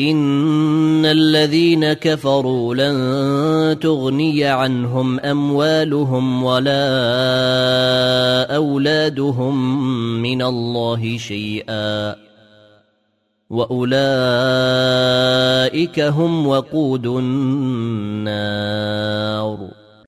ان الذين كفروا لن تغني عنهم اموالهم ولا اولادهم من الله شيئا واولئك هم وقود النار